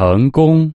成功。